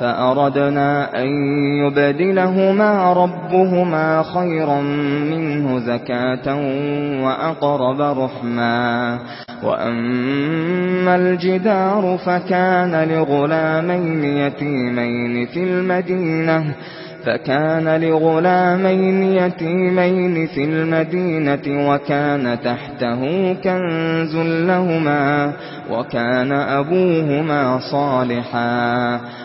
فأردنا أن يبدلهما ربهما خيرا منه زكاة وأقرب رحما وأما الجدار فكان لغلامين يتيمين في المدينة فكان لغلامين يتيمين في المدينة وكان تحته كنز لهما وكان أبوهما صالحا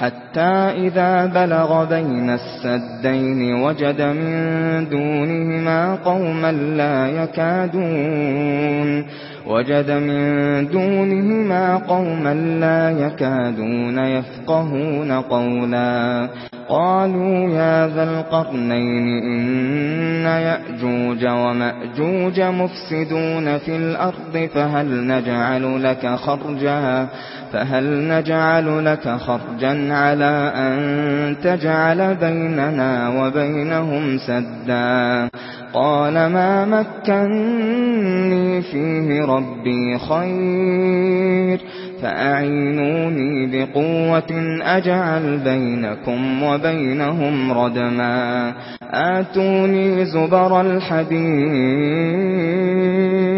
حتى إذا بلغ بين السدين وجد من دونهما قوما لا يكادون. وجد من دونهما قوما لا يكادون يفقهون قولا. قالوا يا ذا القرنين إن يأجوج ومأجوج مفسدون في الأرض فهل نجعل لك خرجا فهل نجعل لك خرجا على أن تجعل بيننا وبينهم سدا قال ما مكنني فيه ربي خير فأعينوني بقوة أجعل بينكم وبينهم ردما. آتوني زبر الحديد.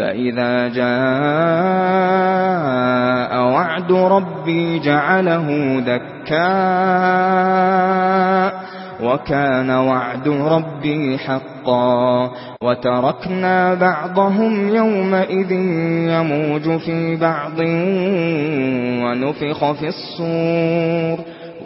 فإذا جاء وعد ربي جعله دكاء وكان وعد ربي حقا وتركنا بعضهم يومئذ يموج في بعض ونفخ في الصور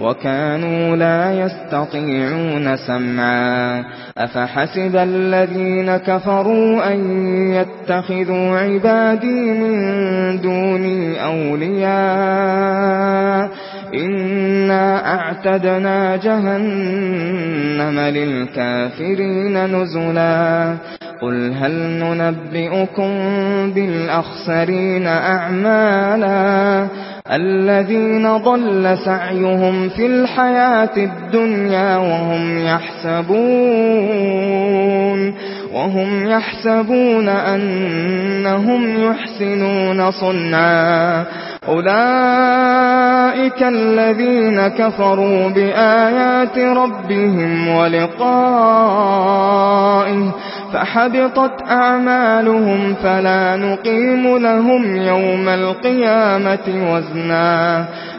وَكَانُوا لَا يَسْتَطِيعُونَ سَمْعًا أَفَحَسِبَ الَّذِينَ كَفَرُوا أَن يَتَّخِذُوا عِبَادِي مِن دُونِي أَوْلِيَاءَ إِنَّا أَعْتَدْنَا جَهَنَّمَ لِلْكَافِرِينَ نُزُلًا قل هل ننبئكم بالأخسرين أعمالا الذين ضل سعيهم في الحياة الدنيا وهم يحسبون وهم يحسبون أنهم يحسنون صنعا أولئك الذين كفروا بآيات ربهم ولقائه فحبطت أعمالهم فلا نقيم لهم يوم القيامة وزنا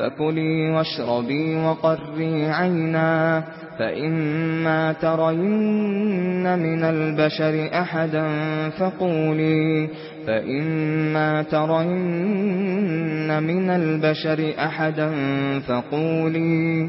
فكلي واشربي وقري عينا فإما ترين من البشر أحدا فقولي فإما ترين من البشر أحدا فقولي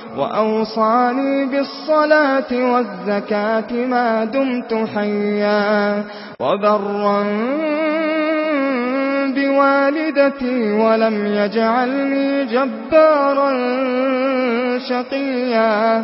وأوصاني بالصلاة والزكاة ما دمت حيا وبرا بوالدتي ولم يجعلني جبارا شقيا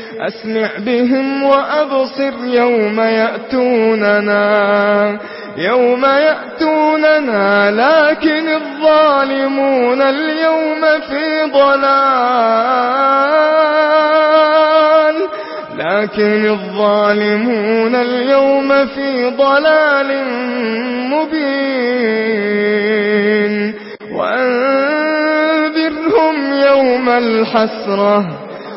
أسمع بهم وأبصر يوم يأتوننا. يوم يأتوننا لكن الظالمون اليوم في ضلال. لكن الظالمون اليوم في ضلال مبين. وأنذرهم يوم الحسرة.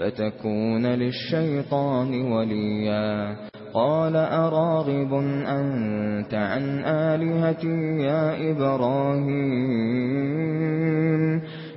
فتكون للشيطان وليا. قال أراغب أنت عن آلهتي يا إبراهيم؟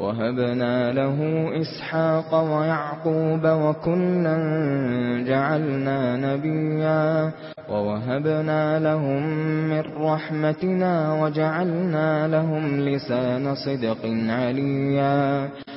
وَهَبْنَا لَهُ إِسْحَاقَ وَيَعْقُوبَ وَكُلًّا جَعَلْنَا نَبِيًّا وَوَهَبْنَا لَهُم مِّن رَّحْمَتِنَا وَجَعَلْنَا لَهُمْ لِسَانَ صِدْقٍ عَلِيًّا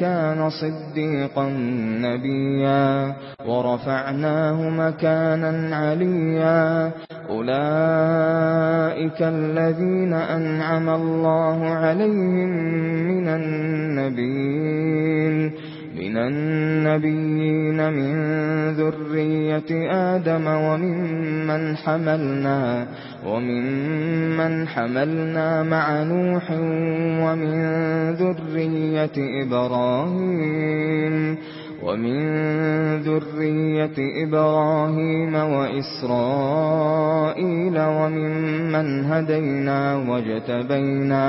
كان صديقا نبيا ورفعناه مكانا عليا. أولئك الذين أنعم الله عليهم من النبيين. مِنَ النَّبِيِّينَ مِنْ ذُرِّيَّةِ آدَمَ وَمِمَّنْ حَمَلْنَا وَمِمَّنْ حَمَلْنَا مَعَ نُوحٍ وَمِنْ ذُرِّيَّةِ إِبْرَاهِيمَ وَمِنْ ذُرِّيَّةِ إِبْرَاهِيمَ وَإِسْرَائِيلَ وَمِمَّنْ هَدَيْنَا وَاجْتَبَيْنَا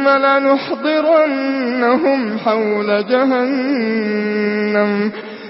ثم لنحضرنهم حول جهنم.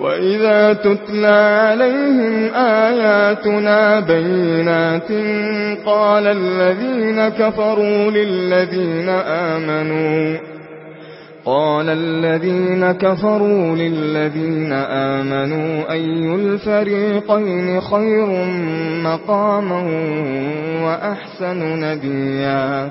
وَإِذَا تُتْلَى عَلَيْهِمْ آيَاتُنَا بَيِّنَاتٍ قَالَ الَّذِينَ كَفَرُوا لِلَّذِينَ آمَنُوا قَالَ الَّذِينَ كَفَرُوا لِلَّذِينَ آمَنُوا أَيُّ الْفَرِيقَيْنِ خَيْرٌ مَّقَامًا وَأَحْسَنُ نَدِيًّا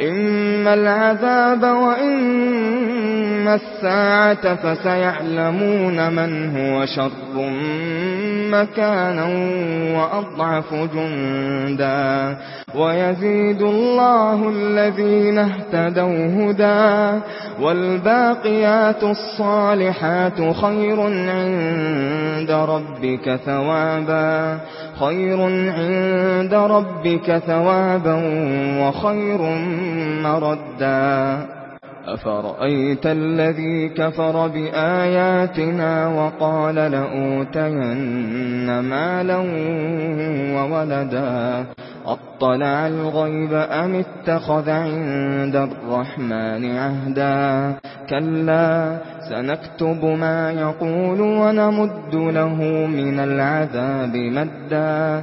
إما العذاب وإما الساعة فسيعلمون من هو شر مكانا وأضعف جندا وَيَزِيدُ اللَّهُ الَّذِينَ اهْتَدَوْا هُدًى وَالْبَاقِيَاتُ الصَّالِحَاتُ خَيْرٌ عِندَ رَبِّكَ ثَوَابًا خَيْرٌ عِندَ رَبِّكَ ثَوَابًا وَخَيْرٌ مَّرَدًّا أَفَرَأَيْتَ الَّذِي كَفَرَ بِآيَاتِنَا وَقَالَ لَأُوتَيَنَّ مَالًا وَوَلَدًا اطلع الغيب أم اتخذ عند الرحمن عهدا؟ كلا سنكتب ما يقول ونمد له من العذاب مدا.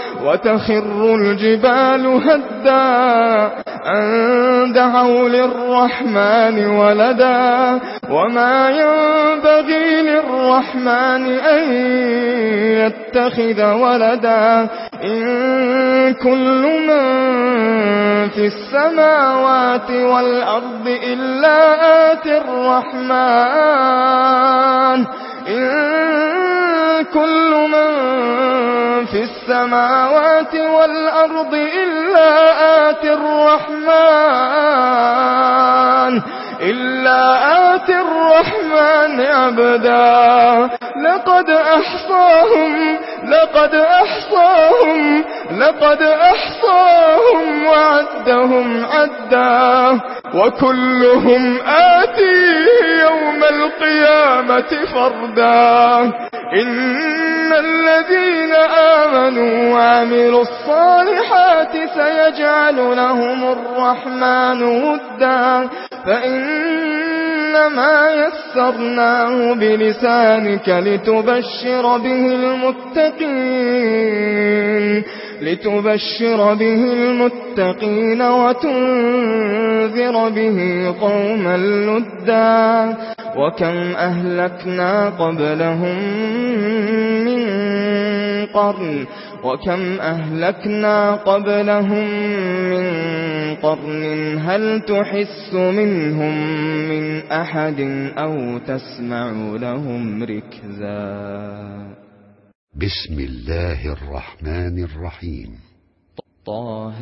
وتخر الجبال هدا أن دعوا للرحمن ولدا وما ينبغي للرحمن أن يتخذ ولدا إن كل من في السماوات والأرض إلا آت الرحمن إن كل من في السماوات والأرض إلا آت الرحمن إلا آت الرحمن عبدا. لقد أحصاهم لقد أحصاهم لقد أحصاهم وعدهم عدا وكلهم آتيه يوم القيامة فردا. إن الذين آمنوا وعملوا الصالحات سيجعل لهم الرحمن ودا. فإن إنما يسرناه بلسانك لتبشر به المتقين لتبشر به المتقين وتنذر به قوما لدا وكم أهلكنا قبلهم من قرن وَكَمْ أَهْلَكْنَا قَبْلَهُمْ مِنْ قَرْنٍ هَلْ تُحِسُّ مِنْهُمْ مِنْ أَحَدٍ أَوْ تَسْمَعُ لَهُمْ رِكْزًا بِسْمِ اللَّهِ الرَّحْمَنِ الرَّحِيمِ. طه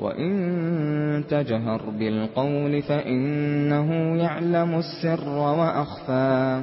وَإِن تَجْهَرْ بِالْقَوْلِ فَإِنَّهُ يَعْلَمُ السِّرَّ وَأَخْفَى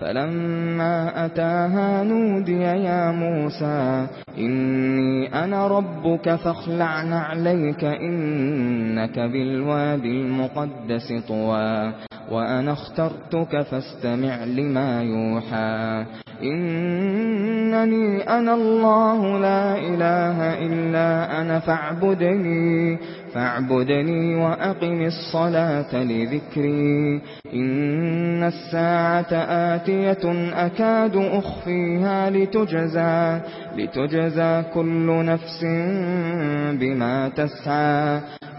فلما أتاها نودي يا موسى إني أنا ربك فاخلع نَعْلَيْكَ إنك بالوادي المقدس طوى وأنا اخترتك فاستمع لما يوحى إنني أنا الله لا إله إلا أنا فاعبدني فاعبدني وأقم الصلاة لذكري. إن الساعة آتية أكاد أخفيها لتجزى لتجزى كل نفس بما تسعى.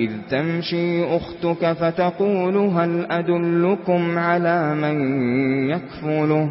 إذ تمشي أختك فتقول هل أدلكم على من يكفله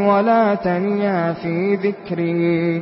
ولا تنيا في ذكري.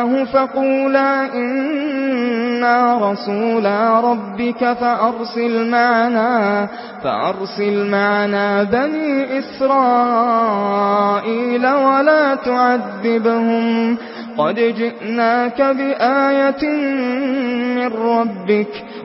فَأْتِيَاهُ فَقُولَا إِنَّا رَسُولَا رَبِّكَ فَأَرْسِلْ مَعَنَا فَأَرْسِلْ مَعَنَا بَنِي إِسْرَائِيلَ وَلَا تُعَذِّبْهُمْ قَدْ جِئْنَاكَ بِآيَةٍ مِنْ رَبِّكَ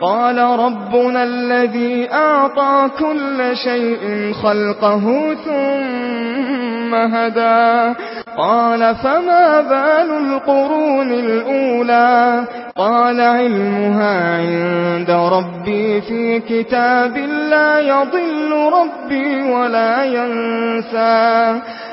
قال ربنا الذي أعطى كل شيء خلقه ثم هدا قال فما بال القرون الأولى؟ قال علمها عند ربي في كتاب لا يضل ربي ولا ينسى.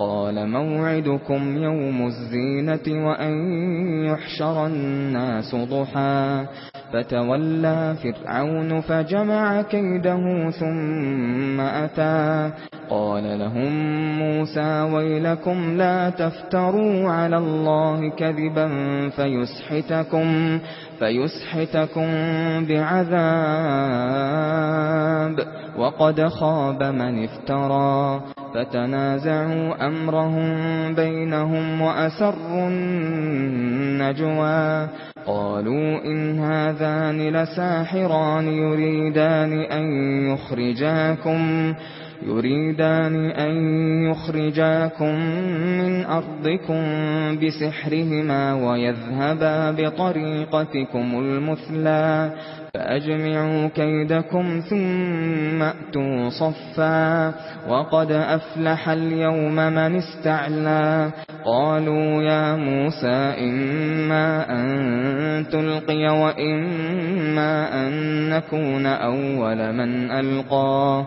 قال موعدكم يوم الزينة وأن يحشر الناس ضُحًى. فتولى فرعون فجمع كيده ثم أتى. قال لهم موسى ويلكم لا تفتروا على الله كذبا فيسحتكم فيسحتكم بعذاب. وقد خاب من افترى. فتنازعوا أمرهم بينهم وأسروا النجوى. قالوا إن هذان لساحران يريدان أن يخرجاكم. من يريدان أن يخرجاكم من أرضكم بسحرهما ويذهبا بطريقتكم المثلى فأجمعوا كيدكم ثم أتوا صفا وقد أفلح اليوم من استعلا قالوا يا موسى إما أن تلقي وإما أن نكون أول من ألقاه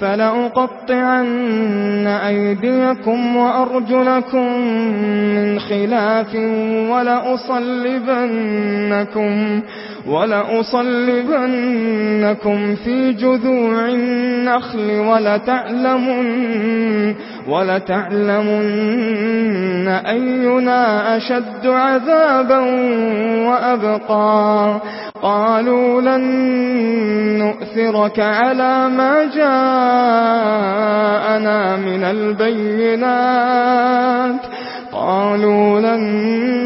فلأقطعن أيديكم وأرجلكم من خلاف ولأصلبنكم, ولأصلبنكم في جذوع النخل ولتعلمن ولتعلمن أينا أشد عذابا وأبقى. قالوا لن نؤثرك على ما جاءنا من البينات. قالوا لن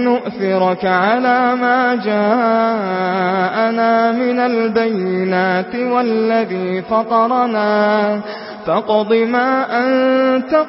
نؤثرك على ما جاءنا من البينات والذي فطرنا. فاقض ما أنت قاض.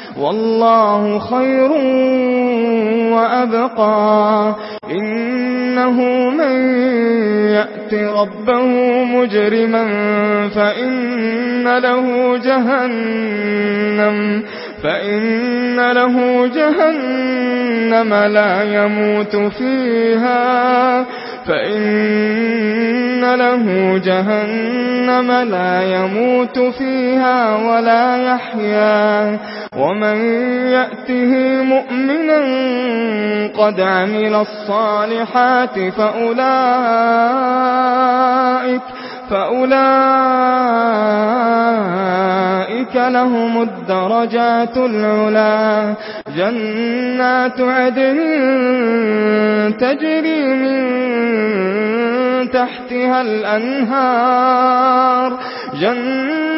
والله خير وأبقى. إنه من يأت ربه مجرما فإن له جهنم. فإن له جهنم لا يموت فيها فإن له جهنم لا يموت فيها ولا يحيا ومن يأته مؤمنا قد عمل الصالحات فأولئك فأولئك لهم الدرجات العلا جنات عدن تجري من تحتها الأنهار جنات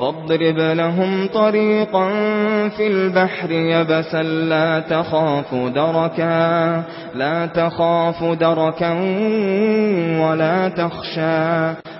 فاضرب لهم طريقا في البحر يبسا لا تخاف دركا لا تخاف دركا ولا تخشى.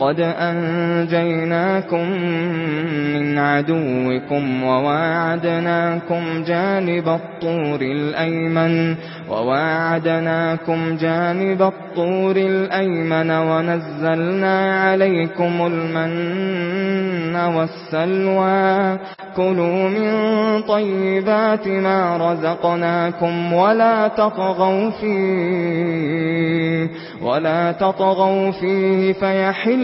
قد أنجيناكم من عدوكم وواعدناكم جانب الطور الأيمن وواعدناكم جانب الطور الأيمن ونزلنا عليكم المن والسلوى. كلوا من طيبات ما رزقناكم ولا تطغوا فيه ولا تطغوا فيه فيحل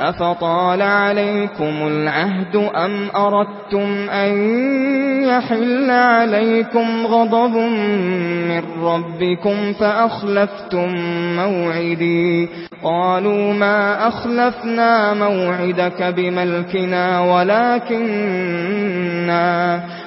أفطال عليكم العهد أم أردتم أن يحل عليكم غضب من ربكم فأخلفتم موعدي؟ قالوا ما أخلفنا موعدك بملكنا ولكننا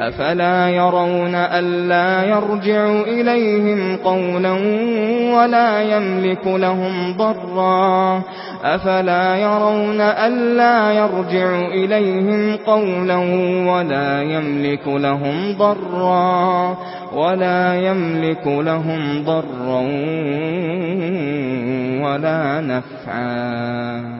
أفلا يرون ألا يرجع إليهم قولا ولا يملك لهم ضرا أفلا يرون ألا يرجع إليهم قولا ولا يملك لهم ضرا ولا يملك لهم ضرا ولا نفعا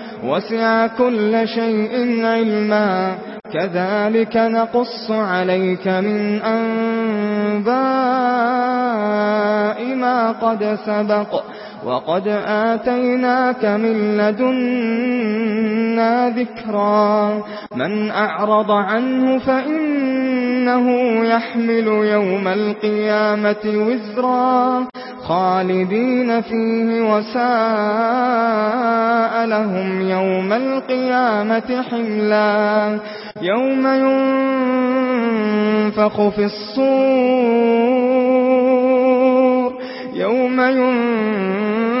وَسِعَ كُلَّ شَيْءٍ عِلْمًا. كَذَلِكَ نَقُصُّ عَلَيْكَ مِنْ أَنْبَاءِ مَا قَدْ سَبَقَ. وَقَدْ آتَيْنَاكَ مِن لَّدُنَّا ذِكْرًا. مَنْ أَعْرَضَ عَنْهُ فَإِنَّهُ يَحْمِلُ يَوْمَ الْقِيَامَةِ وِزْرًا. خالدين فيه وساء لهم يوم القيامة حملا يوم ينفخ في الصور يوم ينفخ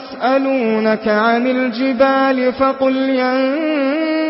يَسْأَلُونَكَ عَنِ الْجِبَالِ فَقُلْ يَنْبَغِي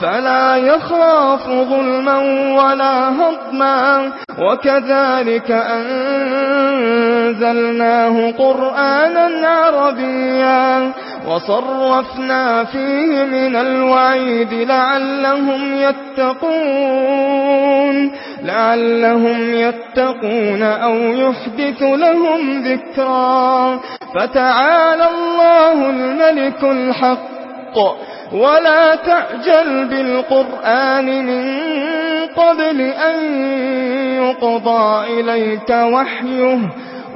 فلا يخاف ظلما ولا هضما. وكذلك أنزلناه قرآنا عربيا. وصرفنا فيه من الوعيد لعلهم يتقون. لعلهم يتقون أو يحدث لهم ذكرا. فتعالى الله الملك الحق. ولا تعجل بالقرآن من قبل أن يقضى إليك وحيه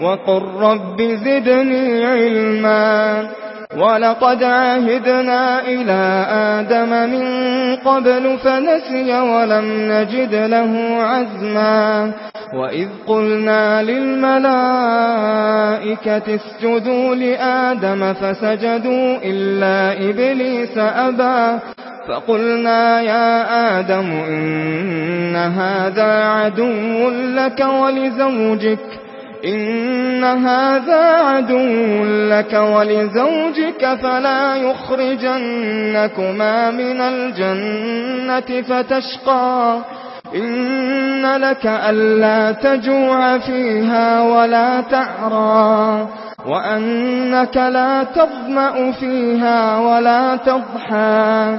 وقل رب زدني علما وَلَقَدْ عَهِدْنَا إِلَى آدَمَ مِنْ قَبْلُ فَنَسِيَ وَلَمْ نَجِدْ لَهُ عَزْمًا وَإِذْ قُلْنَا لِلْمَلَائِكَةِ اسْجُدُوا لِآدَمَ فَسَجَدُوا إِلَّا إِبْلِيسَ أَبَى فَقُلْنَا يَا آدَمُ إِنَّ هَذَا عَدُوٌّ لَكَ وَلِزَوْجِكَ إن هذا عدو لك ولزوجك فلا يخرجنكما من الجنة فتشقى إن لك ألا تجوع فيها ولا تعرى وأنك لا تضمأ فيها ولا تضحى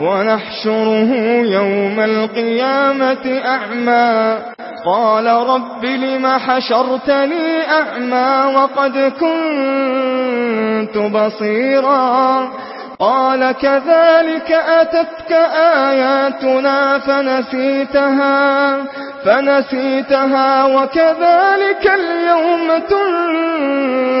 ونحشره يوم القيامة أعمى. قال رب لم حشرتني أعمى وقد كنت بصيرا. قال كذلك أتتك آياتنا فنسيتها فنسيتها وكذلك اليوم تنسى.